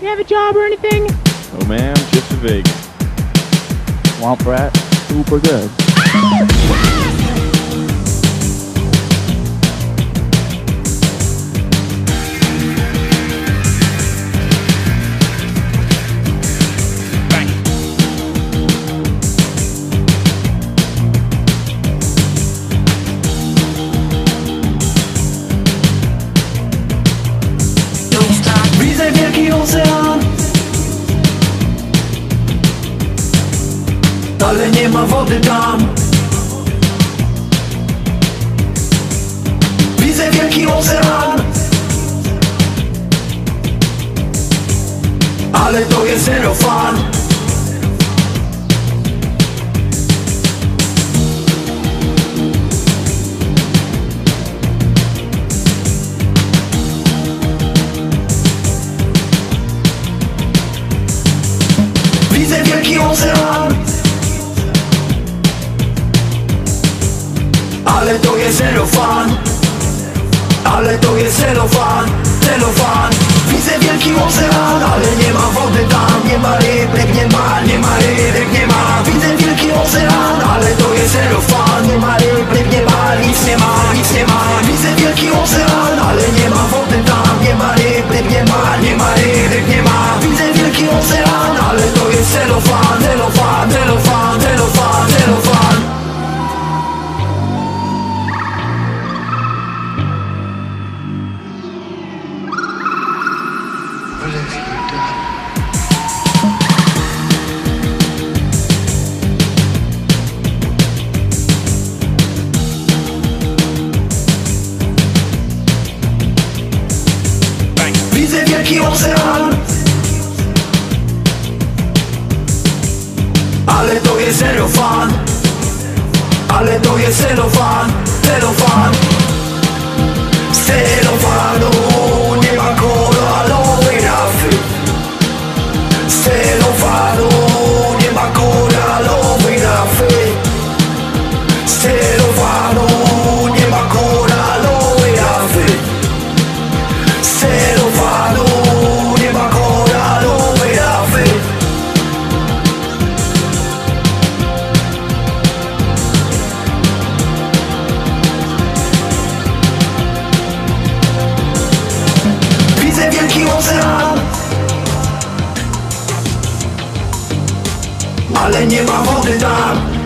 You have a job or anything? Oh man, just to Vegas. Swamp rat, super good. Don't stop. Widzę wielki ocean Ale nie ma wody tam. Widzę wielki ocean. Ale to jest zero fan. Widzę wielki ocean Ale to jest zero fan. Ale to jest celofan, celofan Widzę wielki ocean, ale nie ma wody tam. Nie ma rybek, nie ma, nie ma rybek, nie ma. Widzę wielki ocean, ale to jest zero fan. Nie ma rybek, nie ma, nic nie ma, nic nie ma. Widzę wielki ocean, ale nie ma wody tam. Nie ma rybek, nie ma, nie ma rybek, nie ma. Widzę wielki ocean, ale to jest celofan, celofan, celofan, celofan, Widzę wielki ocean Ale to jest zero fan Ale to jest celofan, celofan Z Ale nie ma wody tam